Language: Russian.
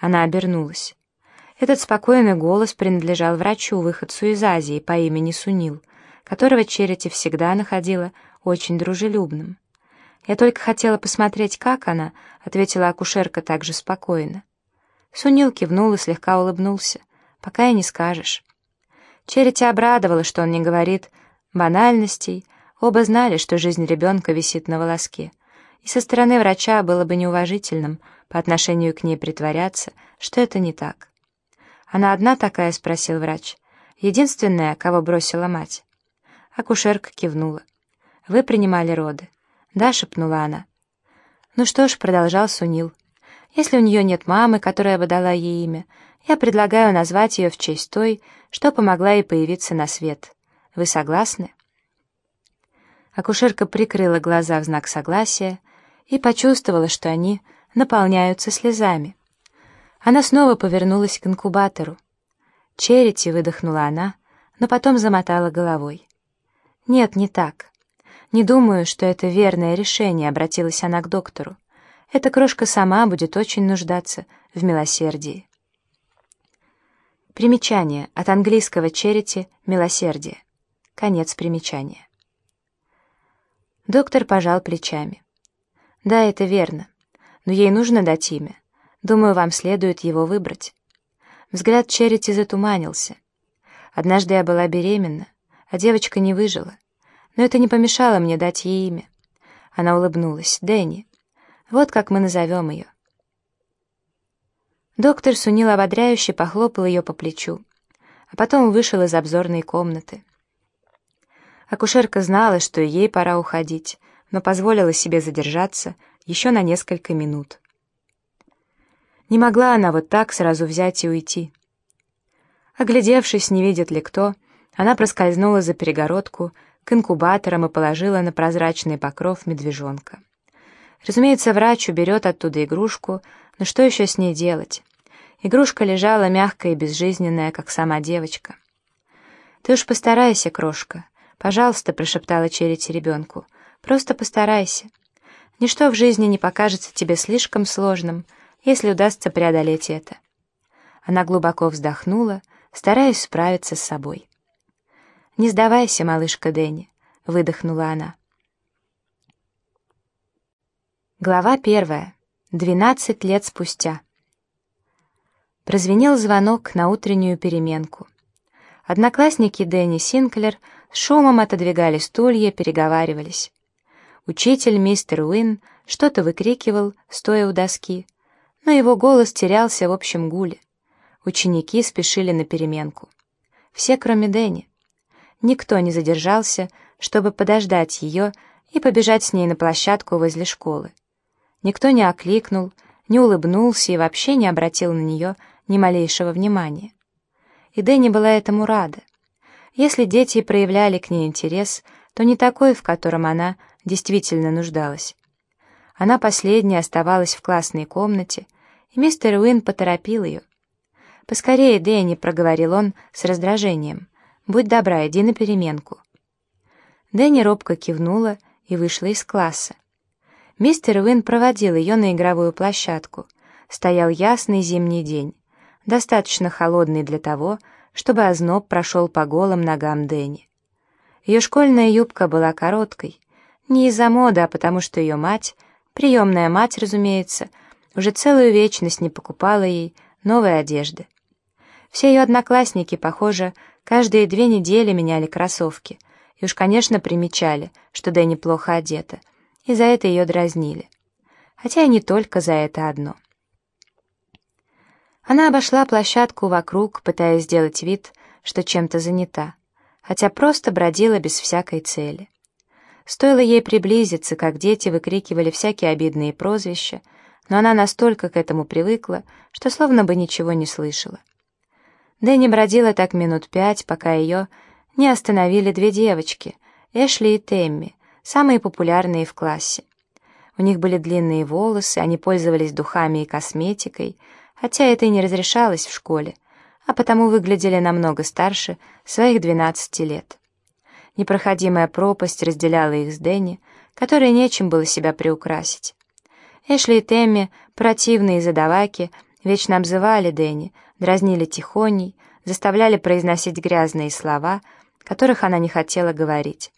Она обернулась. Этот спокойный голос принадлежал врачу, выходцу из Азии по имени Сунил, которого Черити всегда находила очень дружелюбным. «Я только хотела посмотреть, как она», — ответила акушерка также спокойно. Сунил кивнул и слегка улыбнулся. «Пока и не скажешь». Черити обрадовала, что он не говорит банальностей, оба знали, что жизнь ребенка висит на волоске, и со стороны врача было бы неуважительным по отношению к ней притворяться, что это не так. «Она одна такая?» — спросил врач. «Единственная, кого бросила мать». Акушерка кивнула. «Вы принимали роды?» «Да», — шепнула она. «Ну что ж», — продолжал Сунил, — «если у нее нет мамы, которая бы дала ей имя, я предлагаю назвать ее в честь той, что помогла ей появиться на свет. Вы согласны?» Акушерка прикрыла глаза в знак согласия и почувствовала, что они наполняются слезами. Она снова повернулась к инкубатору. «Черити», — выдохнула она, но потом замотала головой. «Нет, не так. Не думаю, что это верное решение», — обратилась она к доктору. «Эта крошка сама будет очень нуждаться в милосердии». Примечание от английского «черити» — «милосердие». Конец примечания. Доктор пожал плечами. «Да, это верно. Но ей нужно дать имя. Думаю, вам следует его выбрать». Взгляд Черити затуманился. Однажды я была беременна, а девочка не выжила. Но это не помешало мне дать ей имя. Она улыбнулась. «Дэнни. Вот как мы назовем ее». Доктор Сунил ободряюще похлопал ее по плечу, а потом вышел из обзорной комнаты. Акушерка знала, что ей пора уходить, но позволила себе задержаться еще на несколько минут. Не могла она вот так сразу взять и уйти. Оглядевшись, не видит ли кто, она проскользнула за перегородку к инкубаторам и положила на прозрачный покров медвежонка. Разумеется, врач уберет оттуда игрушку, но что еще с ней делать? Игрушка лежала мягкая и безжизненная, как сама девочка. «Ты уж постарайся, крошка. Пожалуйста», — прошептала Черити ребенку. «Просто постарайся. Ничто в жизни не покажется тебе слишком сложным, если удастся преодолеть это. Она глубоко вздохнула, стараясь справиться с собой. «Не сдавайся, малышка Дэнни», — выдохнула она. Глава первая. Двенадцать лет спустя. Прозвенел звонок на утреннюю переменку. Одноклассники Дэнни Синклер шумом отодвигали стулья, переговаривались. Учитель мистер Уин что-то выкрикивал, стоя у доски но его голос терялся в общем гуле. Ученики спешили на переменку. Все, кроме Дэнни. Никто не задержался, чтобы подождать ее и побежать с ней на площадку возле школы. Никто не окликнул, не улыбнулся и вообще не обратил на нее ни малейшего внимания. И Дэнни была этому рада. Если дети проявляли к ней интерес, то не такой, в котором она действительно нуждалась. Она последняя оставалась в классной комнате, и мистер Уин поторопил ее. «Поскорее, Дэнни», — проговорил он с раздражением. «Будь добра, иди на переменку». Дэнни робко кивнула и вышла из класса. Мистер Уин проводил ее на игровую площадку. Стоял ясный зимний день, достаточно холодный для того, чтобы озноб прошел по голым ногам Дэнни. Ее школьная юбка была короткой, не из-за моды, а потому что ее мать, приемная мать, разумеется, — уже целую вечность не покупала ей новой одежды. Все ее одноклассники, похоже, каждые две недели меняли кроссовки, и уж, конечно, примечали, что Дэнни плохо одета, и за это ее дразнили. Хотя и не только за это одно. Она обошла площадку вокруг, пытаясь сделать вид, что чем-то занята, хотя просто бродила без всякой цели. Стоило ей приблизиться, как дети выкрикивали всякие обидные прозвища, но она настолько к этому привыкла, что словно бы ничего не слышала. Дэнни бродила так минут пять, пока ее не остановили две девочки, Эшли и Темми, самые популярные в классе. У них были длинные волосы, они пользовались духами и косметикой, хотя это и не разрешалось в школе, а потому выглядели намного старше своих 12 лет. Непроходимая пропасть разделяла их с Дэнни, которой нечем было себя приукрасить. Эшли и Тэмми, противные задаваки, вечно обзывали Дэнни, дразнили тихоней, заставляли произносить грязные слова, которых она не хотела говорить.